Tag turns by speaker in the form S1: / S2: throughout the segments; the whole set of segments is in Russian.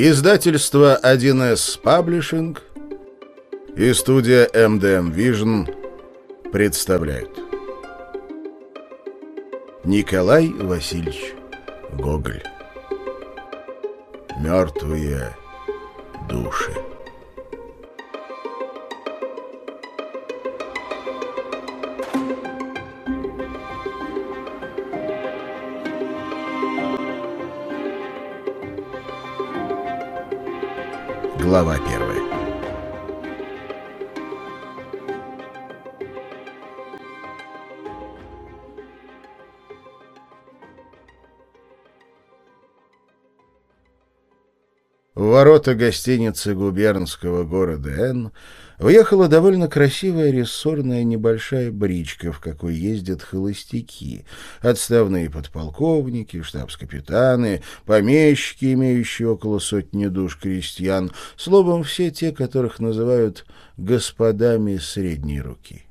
S1: Издательство 1С Паблишинг и студия MDM Vision представляют. Николай Васильевич Гоголь. Мертвые души Глава первая. Ворота гостиницы губернского города Н въехала довольно красивая рессорная небольшая бричка, в какой ездят холостяки, отставные подполковники, штабс-капитаны, помещики, имеющие около сотни душ крестьян, словом, все те, которых называют «господами средней руки».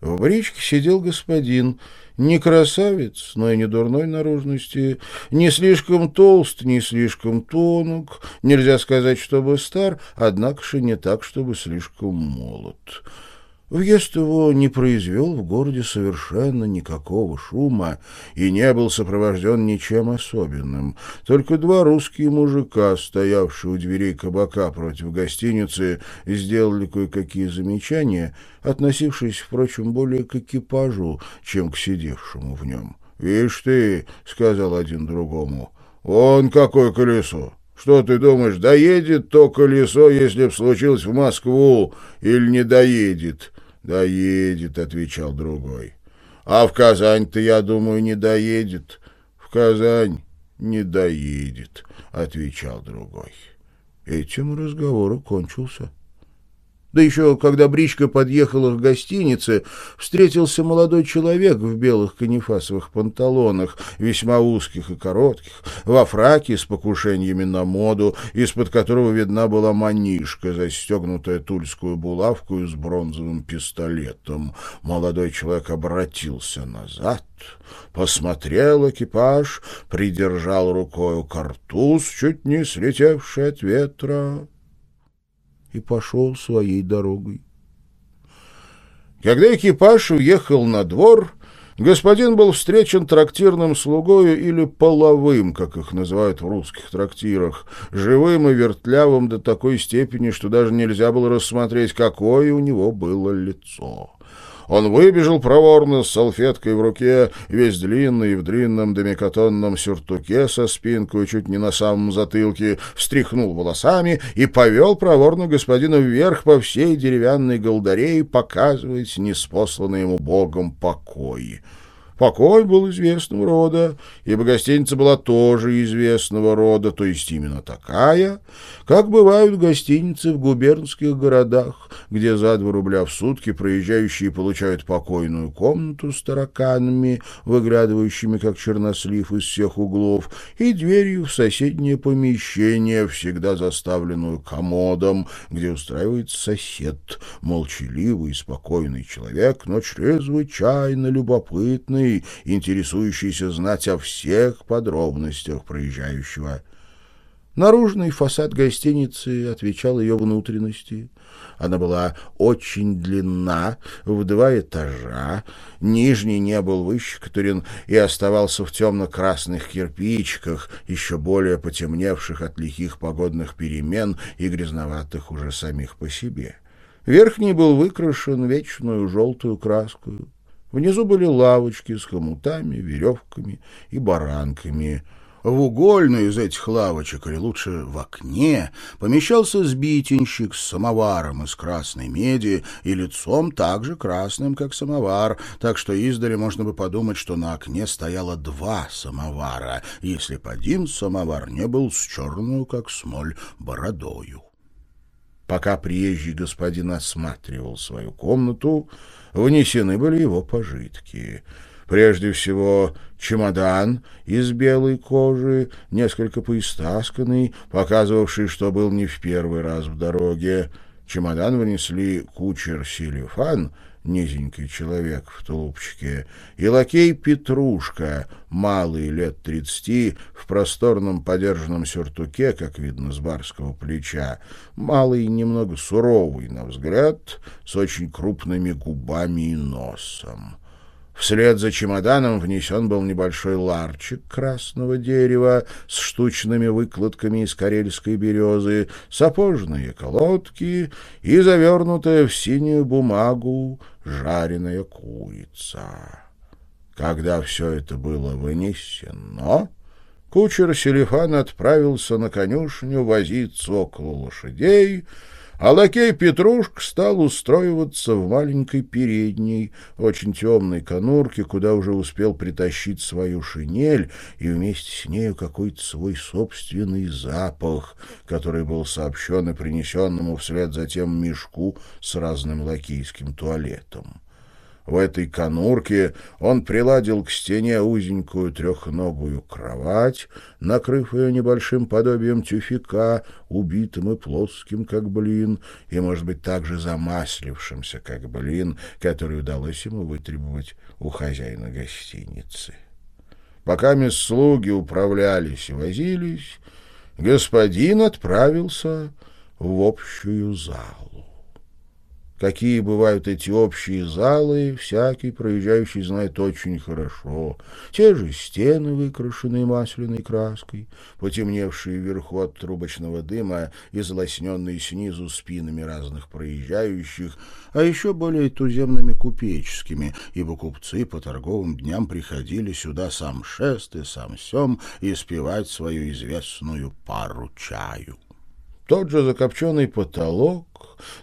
S1: В бричке сидел господин, не красавец, но и не дурной наружности, не слишком толст, не слишком тонок, нельзя сказать, чтобы стар, однако же не так, чтобы слишком молод. Въезд его не произвел в городе совершенно никакого шума и не был сопровожден ничем особенным. Только два русские мужика, стоявшие у дверей кабака против гостиницы, сделали кое-какие замечания, относившиеся, впрочем, более к экипажу, чем к сидевшему в нем. «Вишь ты», — сказал один другому, — «он какое колесо! Что ты думаешь, доедет то колесо, если б случилось в Москву, или не доедет?» «Доедет», — отвечал другой. «А в Казань-то, я думаю, не доедет». «В Казань не доедет», — отвечал другой. Этим разговор кончился. Да еще, когда бричка подъехала к гостинице, встретился молодой человек в белых канифасовых панталонах, весьма узких и коротких, во фраке с покушениями на моду, из-под которого видна была манишка, застегнутая тульскую булавку с бронзовым пистолетом. Молодой человек обратился назад, посмотрел экипаж, придержал рукою картуз, чуть не слетевший от ветра, и пошел своей дорогой. Когда экипаж уехал на двор, господин был встречен трактирным слугою или половым, как их называют в русских трактирах, живым и вертлявым до такой степени, что даже нельзя было рассмотреть, какое у него было лицо. Он выбежал проворно с салфеткой в руке, весь длинный в длинном демикатонном сюртуке со спинкой чуть не на самом затылке, встряхнул волосами и повел проворно господина вверх по всей деревянной голдарее, показывать неспосланный ему Богом покой. Покой был известного рода, ибо гостиница была тоже известного рода, то есть именно такая, как бывают гостиницы в губернских городах, где за два рубля в сутки проезжающие получают покойную комнату с тараканами, выглядывающими как чернослив из всех углов, и дверью в соседнее помещение, всегда заставленную комодом, где устраивается сосед, молчаливый и спокойный человек, но чрезвычайно любопытный, Черный, интересующийся знать о всех подробностях проезжающего. Наружный фасад гостиницы отвечал ее внутренности. Она была очень длинна, в два этажа. Нижний не был выщекотурен и оставался в темно-красных кирпичиках, еще более потемневших от лихих погодных перемен и грязноватых уже самих по себе. Верхний был выкрашен вечную желтую краску. Внизу были лавочки с хомутами, веревками и баранками. В угольной из этих лавочек, или лучше в окне, помещался сбитенщик с самоваром из красной меди и лицом так же красным, как самовар, так что издали можно бы подумать, что на окне стояло два самовара, если б один самовар не был с черную, как смоль, бородою. Пока приезжий господин осматривал свою комнату, внесены были его пожитки. Прежде всего, чемодан из белой кожи, несколько поистасканный, показывавший, что был не в первый раз в дороге. Чемодан вынесли кучер Силифан, низенький человек в тулупчике, и лакей Петрушка, малый лет тридцати, в просторном подержанном сюртуке, как видно с барского плеча, малый немного суровый на взгляд, с очень крупными губами и носом. Вслед за чемоданом внесен был небольшой ларчик красного дерева с штучными выкладками из карельской березы, сапожные колодки и завернутая в синюю бумагу жареная курица. Когда все это было вынесено, кучер Селифан отправился на конюшню возиться около лошадей, а лакей Петрушка стал устроиваться в маленькой передней, очень темной конурке, куда уже успел притащить свою шинель и вместе с нею какой-то свой собственный запах, который был сообщен и принесенному вслед за тем мешку с разным лакейским туалетом. В этой конурке он приладил к стене узенькую трехногую кровать, накрыв ее небольшим подобием тюфика, убитым и плоским, как блин, и, может быть, также замаслившимся, как блин, который удалось ему вытребовать у хозяина гостиницы. Пока мисс слуги управлялись и возились, господин отправился в общую залу. Какие бывают эти общие залы, всякий проезжающий знает очень хорошо. Те же стены, выкрашенные масляной краской, потемневшие вверху от трубочного дыма и залосненные снизу спинами разных проезжающих, а еще более туземными купеческими, ибо купцы по торговым дням приходили сюда сам шест и сам сем испевать свою известную пару чаю. Тот же закопченный потолок,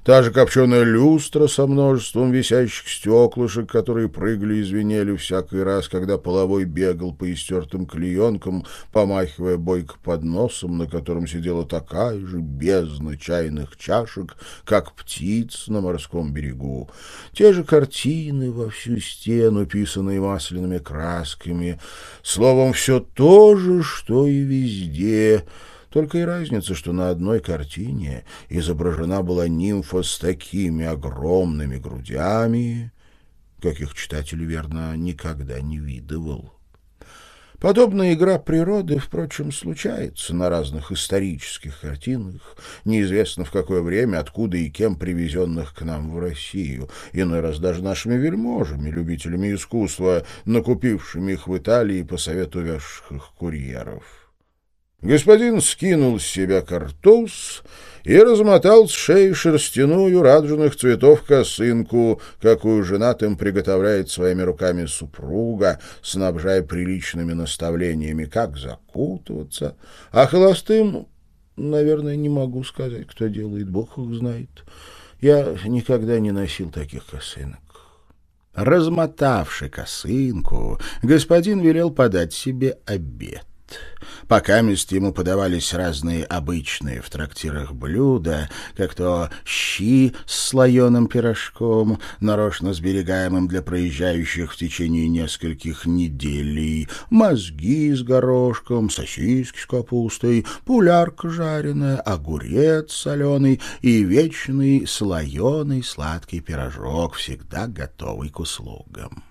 S1: та же копченая люстра со множеством висящих стеклышек, которые прыгали и звенели всякий раз, когда половой бегал по истертым клеенкам, помахивая бойко под носом, на котором сидела такая же бездна чайных чашек, как птиц на морском берегу. Те же картины во всю стену, писанные масляными красками. Словом, все то же, что и везде — только и разница, что на одной картине изображена была нимфа с такими огромными грудями, каких читатель, верно, никогда не видывал. Подобная игра природы, впрочем, случается на разных исторических картинах, неизвестно в какое время, откуда и кем привезенных к нам в Россию, иной раз даже нашими вельможами, любителями искусства, накупившими их в Италии по совету вязших их курьеров. Господин скинул с себя картуз и размотал с шеи шерстяную радужных цветов косынку, какую женатым приготовляет своими руками супруга, снабжая приличными наставлениями, как закутываться, а холостым, наверное, не могу сказать, кто делает, Бог их знает. Я никогда не носил таких косынок. Размотавши косынку, господин велел подать себе обед. Пока мест ему подавались разные обычные в трактирах блюда, как то щи с слоеным пирожком, нарочно сберегаемым для проезжающих в течение нескольких недель, мозги с горошком, сосиски с капустой, пулярка жареная, огурец соленый и вечный слоеный сладкий пирожок, всегда готовый к услугам.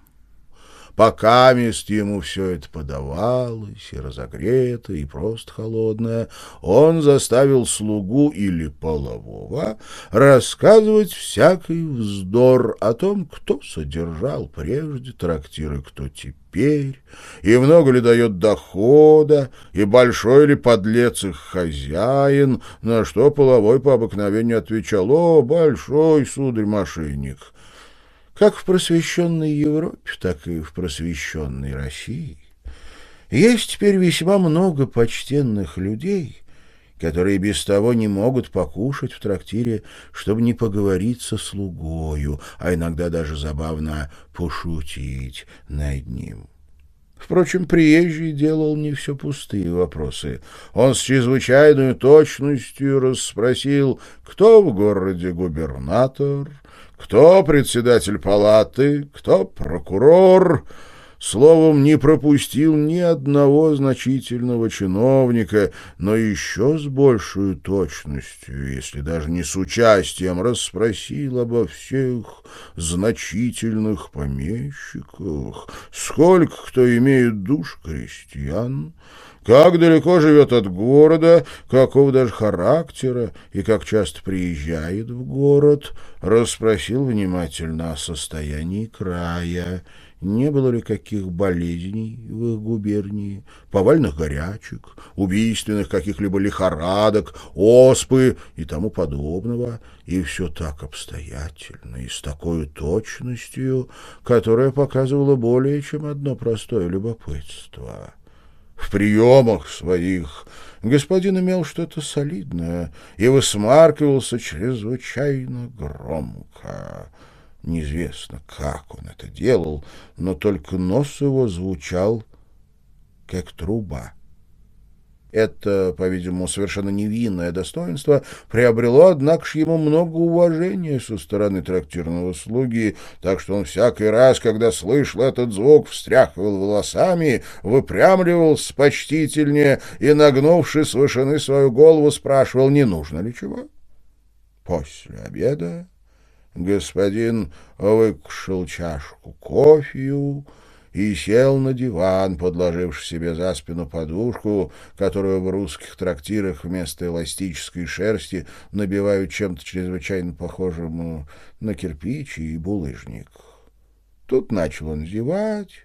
S1: Пока мест ему все это подавалось, и разогрето, и просто холодное, он заставил слугу или полового рассказывать всякий вздор о том, кто содержал прежде трактиры, кто теперь, и много ли дает дохода, и большой ли подлец их хозяин, на что половой по обыкновению отвечал «О, большой, сударь, мошенник». Как в просвещенной Европе, так и в просвещенной России есть теперь весьма много почтенных людей, которые без того не могут покушать в трактире, чтобы не поговорить со слугою, а иногда даже забавно пошутить над ним. Впрочем, приезжий делал не все пустые вопросы. Он с чрезвычайной точностью расспросил, кто в городе губернатор, кто председатель палаты, кто прокурор. словом, не пропустил ни одного значительного чиновника, но еще с большей точностью, если даже не с участием, расспросил обо всех значительных помещиках, сколько кто имеет душ крестьян, как далеко живет от города, какого даже характера и как часто приезжает в город, расспросил внимательно о состоянии края, не было ли каких болезней в их губернии, повальных горячек, убийственных каких-либо лихорадок, оспы и тому подобного, и все так обстоятельно и с такой точностью, которая показывала более чем одно простое любопытство. В приемах своих господин имел что-то солидное и высмаркивался чрезвычайно громко. Неизвестно, как он это делал, но только нос его звучал, как труба. Это, по-видимому, совершенно невинное достоинство приобрело, однако ж, ему много уважения со стороны трактирного слуги, так что он всякий раз, когда слышал этот звук, встряхивал волосами, выпрямливался почтительнее и, нагнувши с вышины свою голову, спрашивал, не нужно ли чего. После обеда господин выкушал чашку кофею, и сел на диван, подложивший себе за спину подушку, которую в русских трактирах вместо эластической шерсти набивают чем-то чрезвычайно похожим на кирпич и булыжник. Тут начал он зевать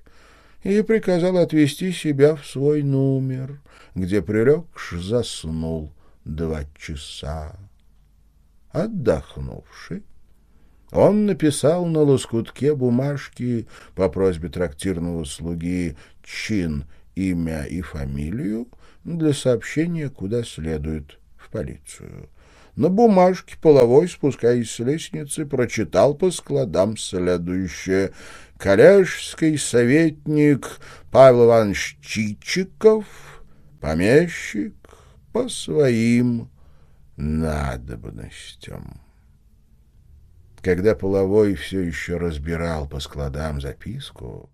S1: и приказал отвести себя в свой номер, где, прилегши, заснул два часа. Отдохнувший, он написал на лоскутке бумажки по просьбе трактирного слуги чин, имя и фамилию для сообщения, куда следует, в полицию. На бумажке половой, спускаясь с лестницы, прочитал по складам следующее. «Коллежский советник Павел Иванович Чичиков, помещик, по своим надобностям». Когда Половой все еще разбирал по складам записку,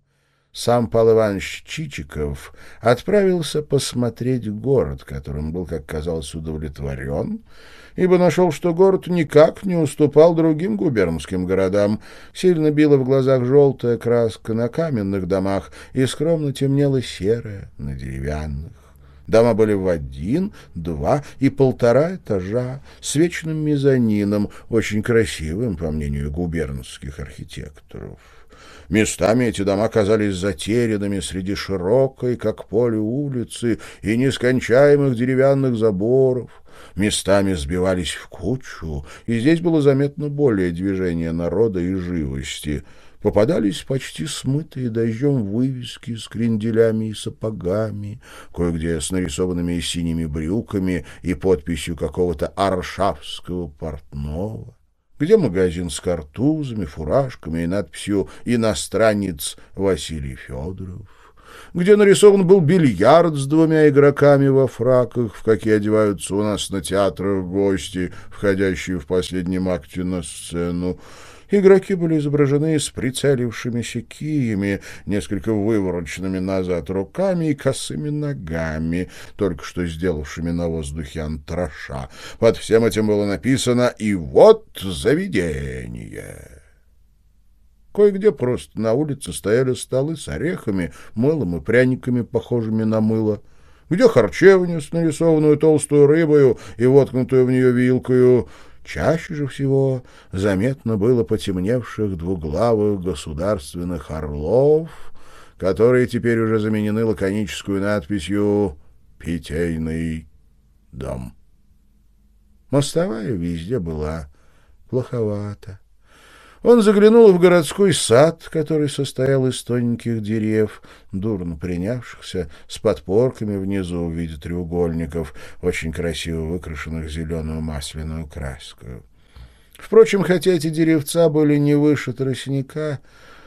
S1: сам Павел Иванович Чичиков отправился посмотреть город, которым был, как казалось, удовлетворен, ибо нашел, что город никак не уступал другим губернским городам. Сильно била в глазах желтая краска на каменных домах и скромно темнела серая на деревянных. Дома были в один, два и полтора этажа, с вечным мезонином, очень красивым, по мнению губернских архитекторов. Местами эти дома казались затерянными среди широкой, как поле улицы, и нескончаемых деревянных заборов. Местами сбивались в кучу, и здесь было заметно более движения народа и живости — Попадались почти смытые дождем вывески с кренделями и сапогами, кое-где с нарисованными синими брюками и подписью какого-то аршавского портного где магазин с картузами, фуражками и надписью «Иностранец Василий Федоров», где нарисован был бильярд с двумя игроками во фраках, в какие одеваются у нас на театрах гости, входящие в последнем акте на сцену, Игроки были изображены с прицелившимися киями, несколько вывороченными назад руками и косыми ногами, только что сделавшими на воздухе антраша. Под всем этим было написано «И вот заведение». Кое-где просто на улице стояли столы с орехами, мылом и пряниками, похожими на мыло. Где харчевня с нарисованную толстую рыбою и воткнутую в нее вилкою, Чаще же всего заметно было потемневших двуглавых государственных орлов, которые теперь уже заменены лаконическую надписью «Питейный дом». Мостовая везде была плоховата. Он заглянул в городской сад, который состоял из тоненьких дерев, дурно принявшихся, с подпорками внизу в виде треугольников, очень красиво выкрашенных зеленую масляную краску. Впрочем, хотя эти деревца были не выше тростника,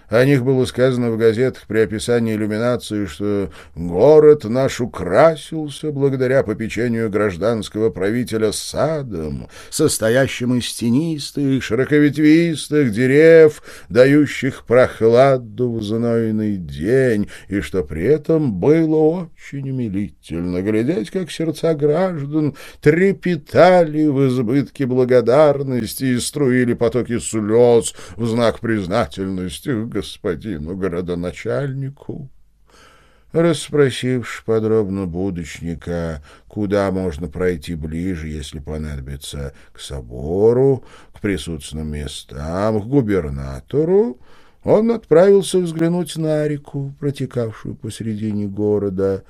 S1: О них было сказано в газетах при описании иллюминации, что город наш украсился благодаря попечению гражданского правителя садом, состоящим из тенистых, широковетвистых дерев, дающих прохладу в знойный день, и что при этом было очень умилительно глядеть, как сердца граждан трепетали в избытке благодарности и струили потоки слез в знак признательности господину городоначальнику. Расспросивши подробно будочника, куда можно пройти ближе, если понадобится, к собору, к присутственным местам, к губернатору, он отправился взглянуть на реку, протекавшую посредине города.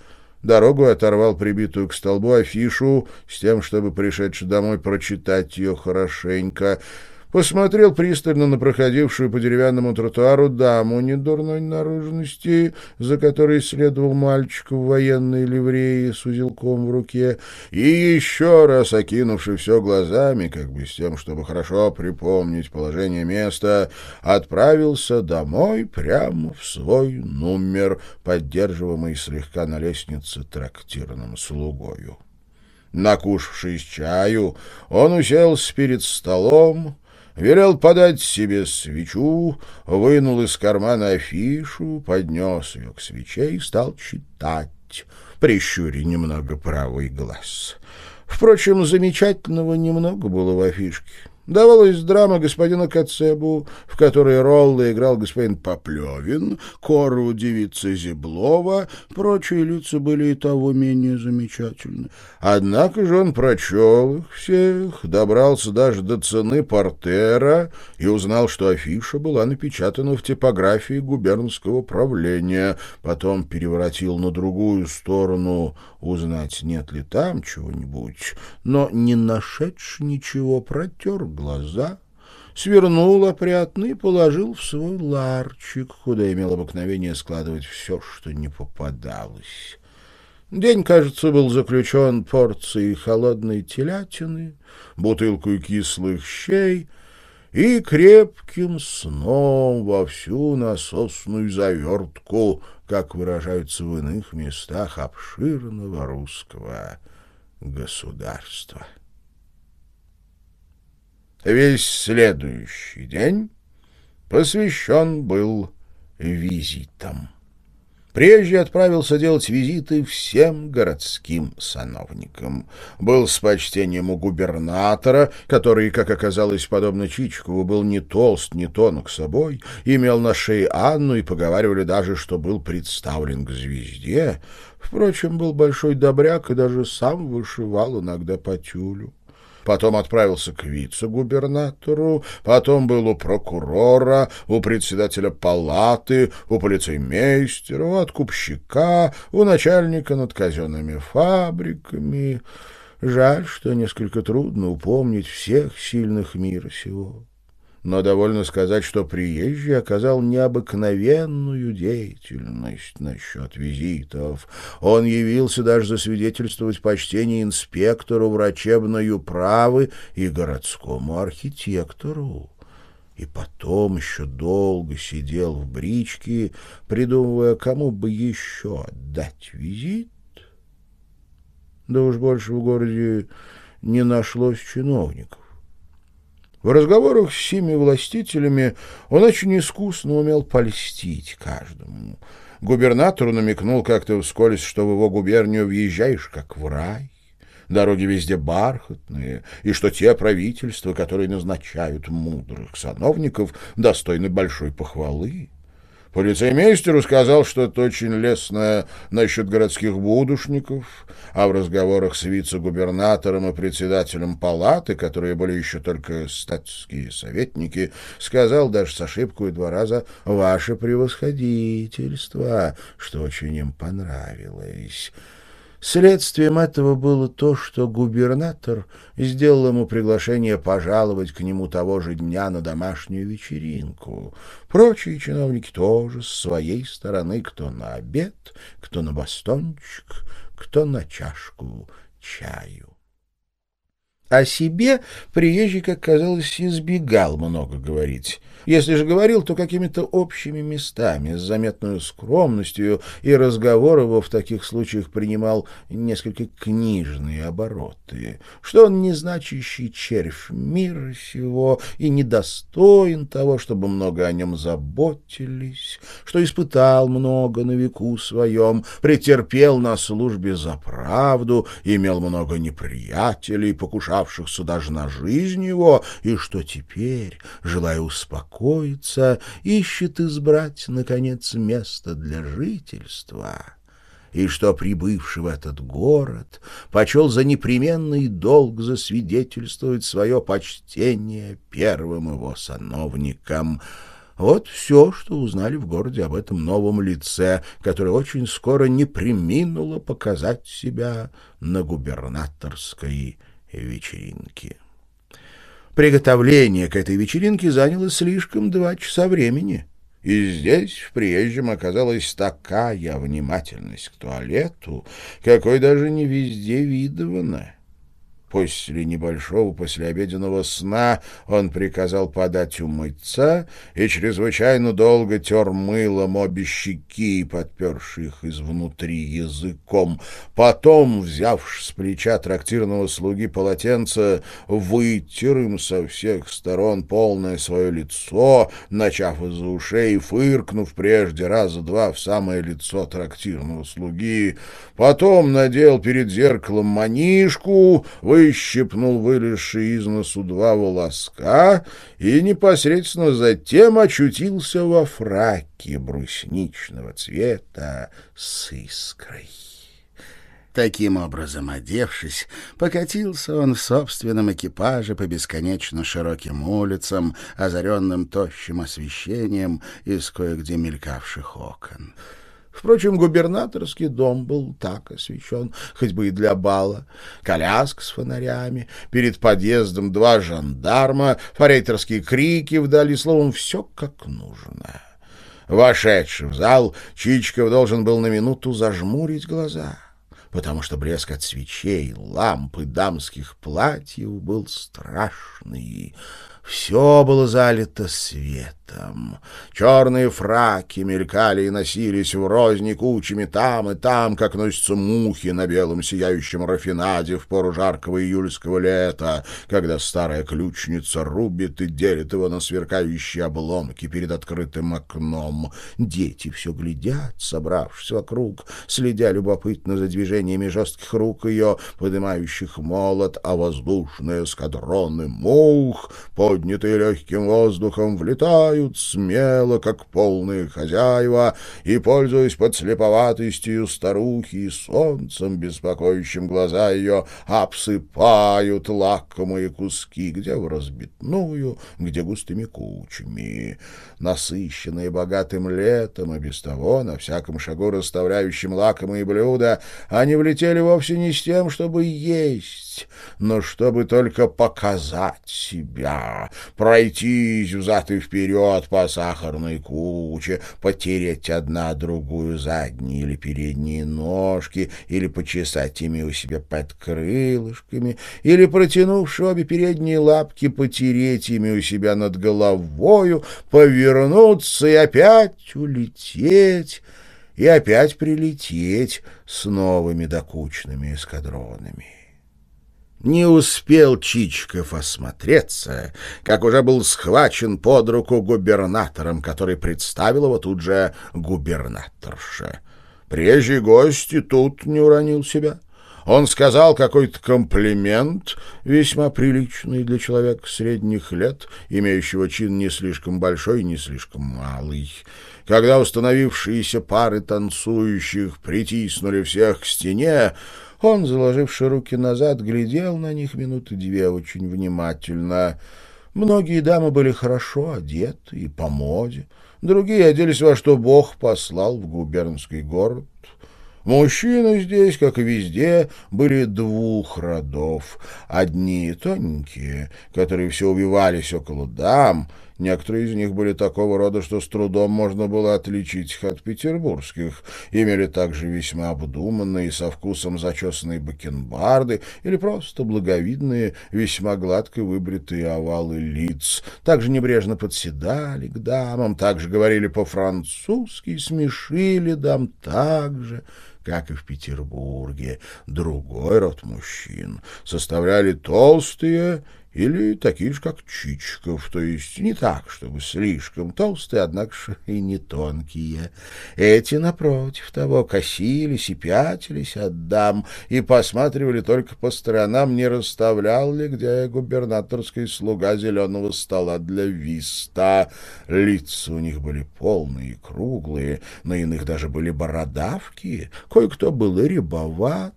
S1: Дорогу оторвал прибитую к столбу афишу с тем, чтобы пришедший домой прочитать ее хорошенько — посмотрел пристально на проходившую по деревянному тротуару даму недурной наружности, за которой следовал мальчик в военной ливреи с узелком в руке, и еще раз окинувший все глазами, как бы с тем, чтобы хорошо припомнить положение места, отправился домой прямо в свой номер, поддерживаемый слегка на лестнице трактирным слугою. Накушавшись чаю, он уселся перед столом, велел подать себе свечу, вынул из кармана афишу, поднес ее к свече и стал читать, прищуря немного правый глаз. Впрочем, замечательного немного было в афишке. Давалась драма господина Кацебу, в которой Ролла играл господин Поплевин, Кору девица Зеблова, прочие лица были и того менее замечательны. Однако же он прочел их всех, добрался даже до цены портера и узнал, что афиша была напечатана в типографии губернского правления, потом переворотил на другую сторону. Узнать, нет ли там чего-нибудь, но, не нашедший ничего, протер глаза, свернул опрятно и положил в свой ларчик, куда имел обыкновение складывать все, что не попадалось. День, кажется, был заключен порцией холодной телятины, бутылкой кислых щей и крепким сном во всю насосную завертку, как выражаются в иных местах обширного русского государства. Весь следующий день посвящен был визитам. Прежде отправился делать визиты всем городским сановникам. Был с почтением у губернатора, который, как оказалось, подобно Чичкову, был не толст, не тонок собой, имел на шее Анну и поговаривали даже, что был представлен к звезде. Впрочем, был большой добряк и даже сам вышивал иногда по тюлю потом отправился к вице-губернатору, потом был у прокурора, у председателя палаты, у полицеймейстера, у откупщика, у начальника над казенными фабриками. Жаль, что несколько трудно упомнить всех сильных мира сего но довольно сказать, что приезжий оказал необыкновенную деятельность насчет визитов. Он явился даже засвидетельствовать почтение инспектору врачебной управы и городскому архитектору. И потом еще долго сидел в бричке, придумывая, кому бы еще отдать визит. Да уж больше в городе не нашлось чиновников. В разговорах с семи властителями он очень искусно умел польстить каждому. Губернатору намекнул как-то вскользь, что в его губернию въезжаешь как в рай. Дороги везде бархатные, и что те правительства, которые назначают мудрых сановников, достойны большой похвалы. Полицеймейстеру сказал что-то очень лестное насчет городских будушников, а в разговорах с вице-губернатором и председателем палаты, которые были еще только статские советники, сказал даже с ошибкой два раза «Ваше превосходительство», что очень им понравилось. Следствием этого было то, что губернатор сделал ему приглашение пожаловать к нему того же дня на домашнюю вечеринку. Прочие чиновники тоже с своей стороны, кто на обед, кто на бастончик, кто на чашку чаю. О себе приезжий, как казалось, избегал много говорить. Если же говорил, то какими-то общими местами, с заметной скромностью, и разговор его в таких случаях принимал несколько книжные обороты, что он незначащий червь мира сего и недостоин того, чтобы много о нем заботились, что испытал много на веку своем, претерпел на службе за правду, имел много неприятелей, покушавшихся даже на жизнь его, и что теперь, желая успокоиться, успокоиться, ищет избрать, наконец, место для жительства, и что, прибывший в этот город, почел за непременный долг засвидетельствовать свое почтение первым его сановникам — вот все, что узнали в городе об этом новом лице, которое очень скоро не приминуло показать себя на губернаторской вечеринке. Приготовление к этой вечеринке заняло слишком два часа времени. И здесь, в приезжем, оказалась такая внимательность к туалету, какой даже не везде видована. После небольшого послеобеденного сна он приказал подать умыться и чрезвычайно долго тер мылом обе щеки, подперши их изнутри языком. Потом, взявши с плеча трактирного слуги полотенце, вытер им со всех сторон полное свое лицо, начав из-за ушей фыркнув прежде раза два в самое лицо трактирного слуги. Потом надел перед зеркалом манишку, вы выщипнул вылезшие из носу два волоска и непосредственно затем очутился во фраке брусничного цвета с искрой. Таким образом, одевшись, покатился он в собственном экипаже по бесконечно широким улицам, озаренным тощим освещением из кое-где мелькавших окон. Впрочем, губернаторский дом был так освещен, хоть бы и для бала. Коляска с фонарями, перед подъездом два жандарма, форейтерские крики вдали, словом, все как нужно. Вошедший в зал, Чичиков должен был на минуту зажмурить глаза — потому что блеск от свечей, ламп и дамских платьев был страшный. Все было залито светом. Черные фраки мелькали и носились в розни кучами там и там, как носятся мухи на белом сияющем рафинаде в пору жаркого июльского лета, когда старая ключница рубит и делит его на сверкающие обломки перед открытым окном. Дети все глядят, собравшись вокруг, следя любопытно за движениями жестких рук ее, поднимающих молот, а воздушные эскадроны мух под поднятые легким воздухом, влетают смело, как полные хозяева, и, пользуясь подслеповатостью старухи и солнцем, беспокоящим глаза ее, обсыпают лакомые куски, где в разбитную, где густыми кучами. Насыщенные богатым летом, и без того на всяком шагу расставляющим лакомые блюда, они влетели вовсе не с тем, чтобы есть, но чтобы только показать себя, пройтись взад и вперед по сахарной куче, потереть одна другую задние или передние ножки, или почесать ими у себя под крылышками, или, протянувши обе передние лапки, потереть ими у себя над головою, повернуться и опять улететь, и опять прилететь с новыми докучными эскадронами. Не успел Чичиков осмотреться, как уже был схвачен под руку губернатором, который представил его тут же губернаторше. Прежний гость и тут не уронил себя. Он сказал какой-то комплимент, весьма приличный для человека средних лет, имеющего чин не слишком большой не слишком малый. Когда установившиеся пары танцующих притиснули всех к стене, он, заложивши руки назад, глядел на них минуты две очень внимательно. Многие дамы были хорошо одеты и по моде, другие оделись во что Бог послал в губернский город. Мужчины здесь, как и везде, были двух родов. Одни тоненькие, которые все убивались около дам, Некоторые из них были такого рода, что с трудом можно было отличить их от петербургских. Имели также весьма обдуманные, со вкусом зачесанные бакенбарды или просто благовидные, весьма гладко выбритые овалы лиц. Также небрежно подседали к дамам, также говорили по-французски, смешили дам так же, как и в Петербурге. Другой род мужчин составляли толстые или такие же, как Чичиков, то есть не так, чтобы слишком толстые, однако же и не тонкие. Эти, напротив того, косились и пятились от дам и посматривали только по сторонам, не расставлял ли где губернаторский слуга зеленого стола для виста. Лица у них были полные и круглые, на иных даже были бородавки, кое-кто был и рябоват,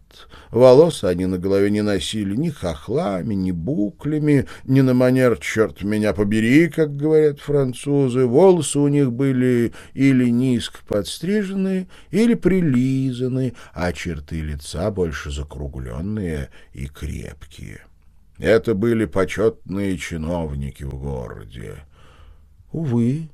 S1: Волосы они на голове не носили ни хохлами, ни буклями, ни на манер «черт меня побери», как говорят французы. Волосы у них были или низко подстрижены, или прилизаны, а черты лица больше закругленные и крепкие. Это были почетные чиновники в городе. Увы,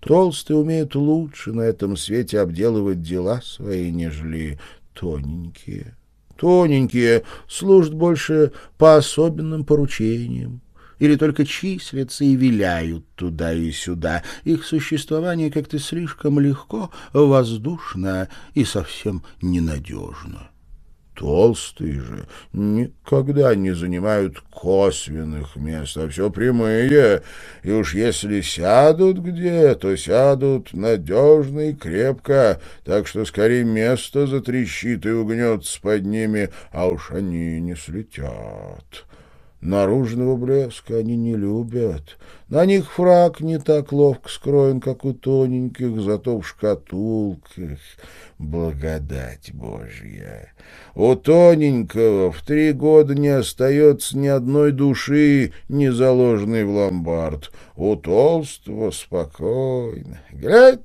S1: толстые умеют лучше на этом свете обделывать дела свои, нежели тоненькие тоненькие, служат больше по особенным поручениям или только числятся и виляют туда и сюда. Их существование как-то слишком легко, воздушно и совсем ненадежно. Толстые же никогда не занимают косвенных мест, а все прямые, и уж если сядут где, то сядут надежно и крепко, так что скорее место затрещит и угнется под ними, а уж они не слетят. Наружного блеска они не любят. На них фраг не так ловко скроен, как у тоненьких, зато в шкатулках благодать Божья. У тоненького в три года не остается ни одной души, не заложенной в ломбард. У толстого спокойно. Глядь,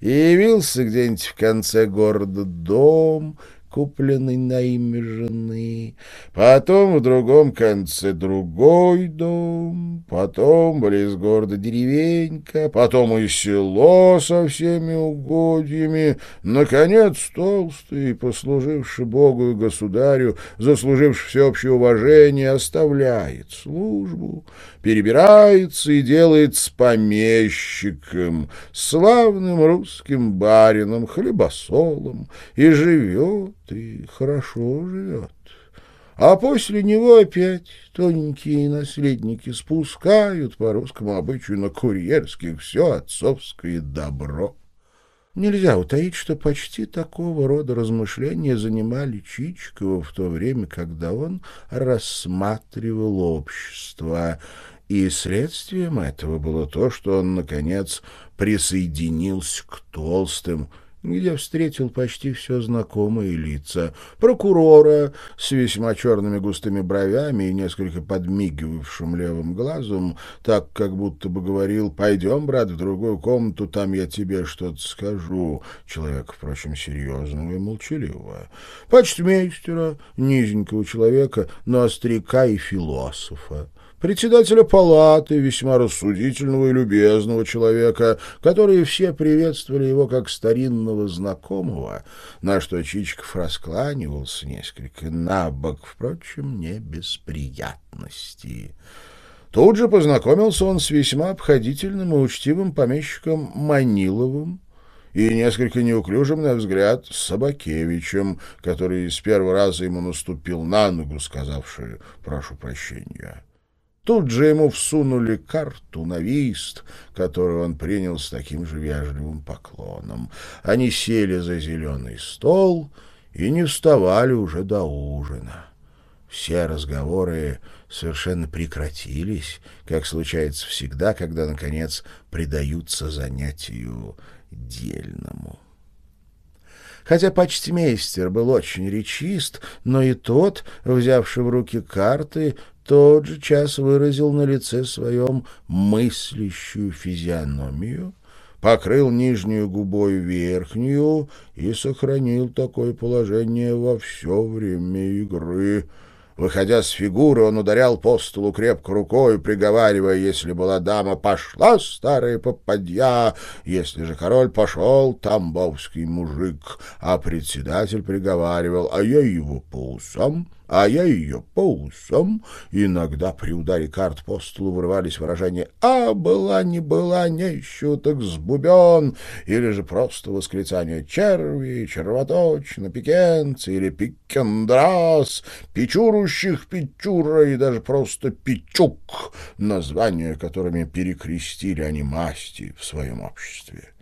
S1: явился где-нибудь в конце города дом — купленный на имя жены, потом в другом конце другой дом, потом близ города деревенька, потом и село со всеми угодьями, наконец толстый, послуживший Богу и государю, заслуживший всеобщее уважение, оставляет службу, перебирается и делает с помещиком, славным русским барином, хлебосолом, и живет, и хорошо живет. А после него опять тоненькие наследники спускают по русскому обычаю на курьерских все отцовское добро. Нельзя утаить, что почти такого рода размышления занимали Чичикова в то время, когда он рассматривал общество, и следствием этого было то, что он, наконец, присоединился к толстым, где встретил почти все знакомые лица. Прокурора с весьма черными густыми бровями и несколько подмигивавшим левым глазом, так как будто бы говорил «Пойдем, брат, в другую комнату, там я тебе что-то скажу». Человек, впрочем, серьезного и молчаливого. Почтмейстера, низенького человека, но остряка и философа председателя палаты, весьма рассудительного и любезного человека, которые все приветствовали его как старинного знакомого, на что Чичиков раскланивался несколько набок, впрочем, не без приятности. Тут же познакомился он с весьма обходительным и учтивым помещиком Маниловым, и несколько неуклюжим, на взгляд, Собакевичем, который с первого раза ему наступил на ногу, сказавший «прошу прощения». Тут же ему всунули карту на вист, которую он принял с таким же вежливым поклоном. Они сели за зеленый стол и не вставали уже до ужина. Все разговоры совершенно прекратились, как случается всегда, когда, наконец, предаются занятию дельному. Хотя почтмейстер был очень речист, но и тот, взявший в руки карты, тот же час выразил на лице своем мыслящую физиономию, покрыл нижнюю губой верхнюю и сохранил такое положение во все время игры. Выходя с фигуры, он ударял по столу крепко рукой, приговаривая, если была дама, «Пошла, старая попадья!» Если же король пошел, тамбовский мужик, а председатель приговаривал, «А я его по усам!» А я ее по усам. Иногда при ударе карт по столу вырывались выражения «А, была, не была, не щуток сбубен», или же просто восклицание «Черви», «Червоточно», «Пикенцы» или «Пикендрас», «Печурущих Печура» и даже просто «Печук», названия которыми перекрестили они масти в своем обществе.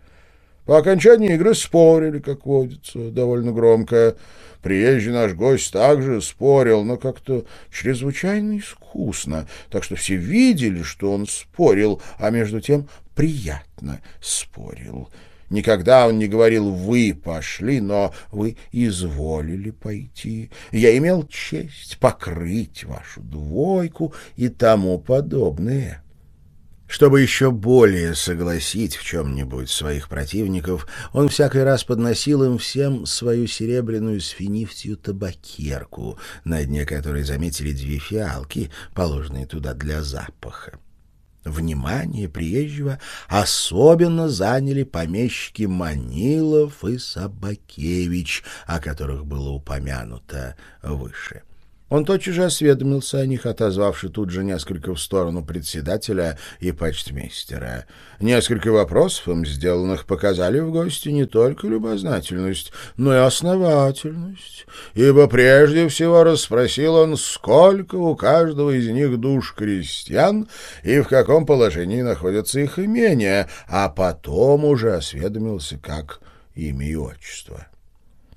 S1: По окончании игры спорили, как водится, довольно громко. Приезжий наш гость также спорил, но как-то чрезвычайно искусно, так что все видели, что он спорил, а между тем приятно спорил. Никогда он не говорил «вы пошли», но «вы изволили пойти». Я имел честь покрыть вашу двойку и тому подобное. Чтобы еще более согласить в чем-нибудь своих противников, он всякий раз подносил им всем свою серебряную с табакерку, на дне которой заметили две фиалки, положенные туда для запаха. Внимание приезжего особенно заняли помещики Манилов и Собакевич, о которых было упомянуто выше. Он тотчас же осведомился о них, отозвавши тут же несколько в сторону председателя и почтмейстера. Несколько вопросов им сделанных показали в гости не только любознательность, но и основательность, ибо прежде всего расспросил он, сколько у каждого из них душ крестьян и в каком положении находятся их имения, а потом уже осведомился, как имя и отчество.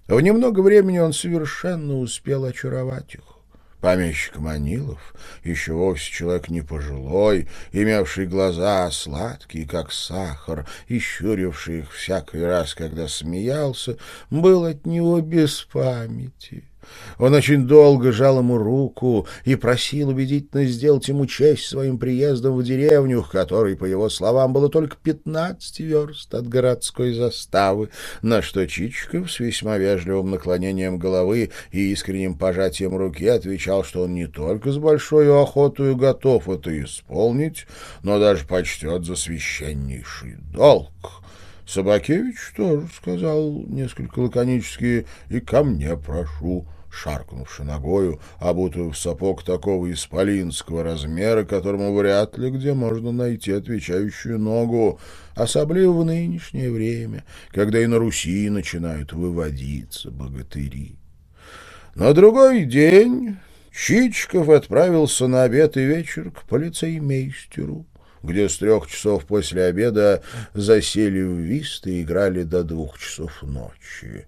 S1: В немного времени он совершенно успел очаровать их. Помещик Манилов, еще вовсе человек не пожилой, имевший глаза сладкие, как сахар, и щуривший их всякий раз, когда смеялся, был от него без памяти. Он очень долго жал ему руку и просил убедительно сделать ему честь своим приездом в деревню, которой, по его словам, было только пятнадцать верст от городской заставы, на что Чичиков с весьма вежливым наклонением головы и искренним пожатием руки отвечал, что он не только с большой охотой готов это исполнить, но даже почтет за священнейший долг. Собакевич тоже сказал несколько лаконически «и ко мне прошу» шаркнувши ногою, обутую в сапог такого исполинского размера, которому вряд ли где можно найти отвечающую ногу, особливо в нынешнее время, когда и на Руси начинают выводиться богатыри. На другой день Чичиков отправился на обед и вечер к полицеймейстеру где с трех часов после обеда засели в вист и играли до двух часов ночи.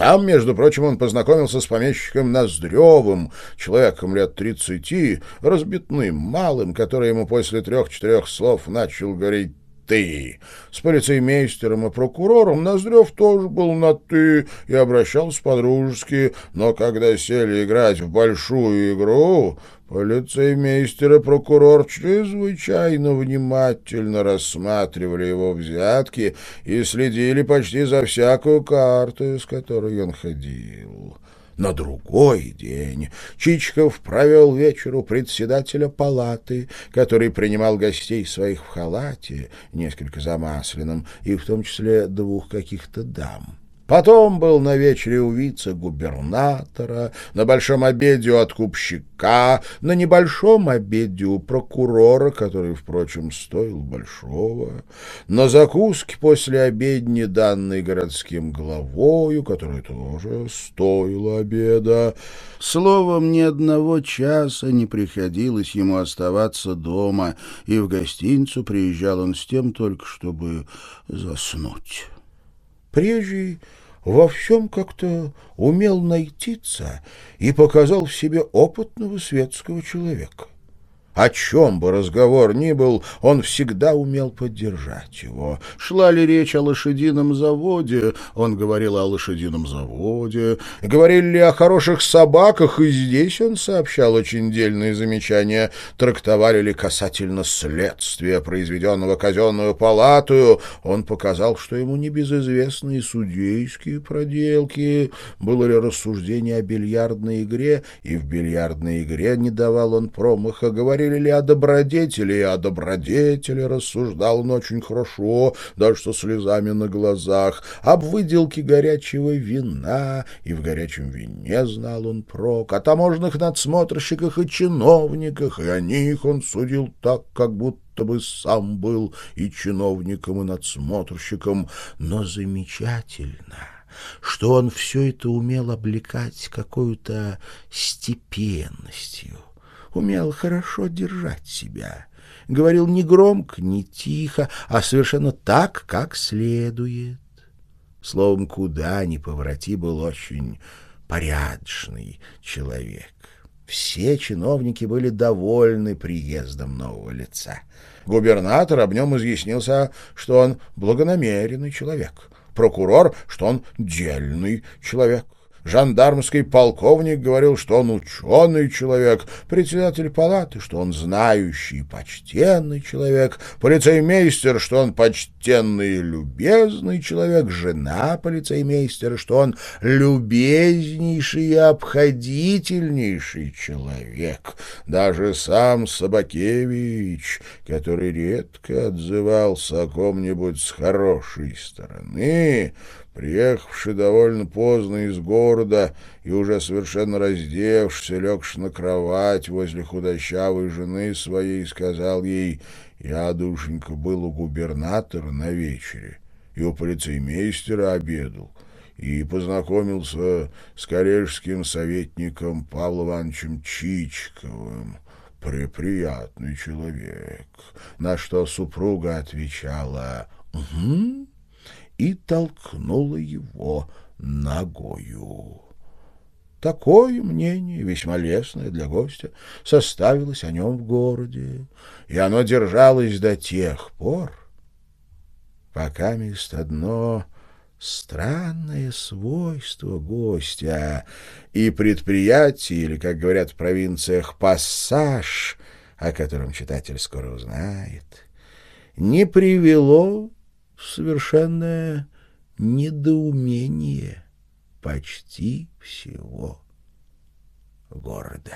S1: Там, между прочим, он познакомился с помещиком Ноздревым, человеком лет тридцати, разбитным, малым, который ему после трех-четырех слов начал говорить «ты». С полицеймейстером и прокурором Ноздрев тоже был на «ты» и обращался по-дружески, но когда сели играть в большую игру, Полицеймейстер и прокурор чрезвычайно внимательно рассматривали его взятки и следили почти за всякую карту, с которой он ходил. На другой день Чичиков провел вечер у председателя палаты, который принимал гостей своих в халате, несколько замасленном, и в том числе двух каких-то дам. Потом был на вечере у вице-губернатора, на большом обеде у откупщика, на небольшом обеде у прокурора, который, впрочем, стоил большого, на закуске после обедни, данной городским главою, которая тоже стоила обеда. Словом, ни одного часа не приходилось ему оставаться дома, и в гостиницу приезжал он с тем только, чтобы заснуть. Прежде во всем как-то умел найтиться и показал в себе опытного светского человека. О чем бы разговор ни был, он всегда умел поддержать его. Шла ли речь о лошадином заводе, он говорил о лошадином заводе. Говорили ли о хороших собаках, и здесь он сообщал очень дельные замечания. Трактовали ли касательно следствия, произведенного казенную палатою. Он показал, что ему небезызвестны и судейские проделки. Было ли рассуждение о бильярдной игре, и в бильярдной игре не давал он промаха. Говорили ли о добродетели, и о добродетели рассуждал он очень хорошо, даже со слезами на глазах. Об выделке горячего вина, и в горячем вине знал он прок. О таможенных надсмотрщиках и чиновниках, и о них он судил так, как будто бы сам был и чиновником, и надсмотрщиком. Но замечательно что он все это умел облекать какой-то степенностью, умел хорошо держать себя, говорил не громко, не тихо, а совершенно так, как следует. Словом, куда ни повороти, был очень порядочный человек. Все чиновники были довольны приездом нового лица. Губернатор об нем изъяснился, что он благонамеренный человек — прокурор, что он дельный человек. Жандармский полковник говорил, что он ученый человек, председатель палаты, что он знающий почтенный человек, полицеймейстер, что он почтенный и любезный человек, жена полицеймейстера, что он любезнейший и обходительнейший человек. Даже сам Собакевич, который редко отзывался о ком-нибудь с хорошей стороны, Приехавший довольно поздно из города и уже совершенно раздевшись, легший на кровать возле худощавой жены своей, сказал ей, «Я, душенька, был у губернатора на вечере и у полицеймейстера обедал» и познакомился с коллежским советником Павлом Ивановичем Чичковым. Преприятный человек. На что супруга отвечала «Угу» и толкнула его ногою. Такое мнение, весьма лестное для гостя, составилось о нем в городе, и оно держалось до тех пор, пока мест одно странное свойство гостя и предприятие, или, как говорят в провинциях, пассаж, о котором читатель скоро узнает, не привело совершенное недоумение почти всего города.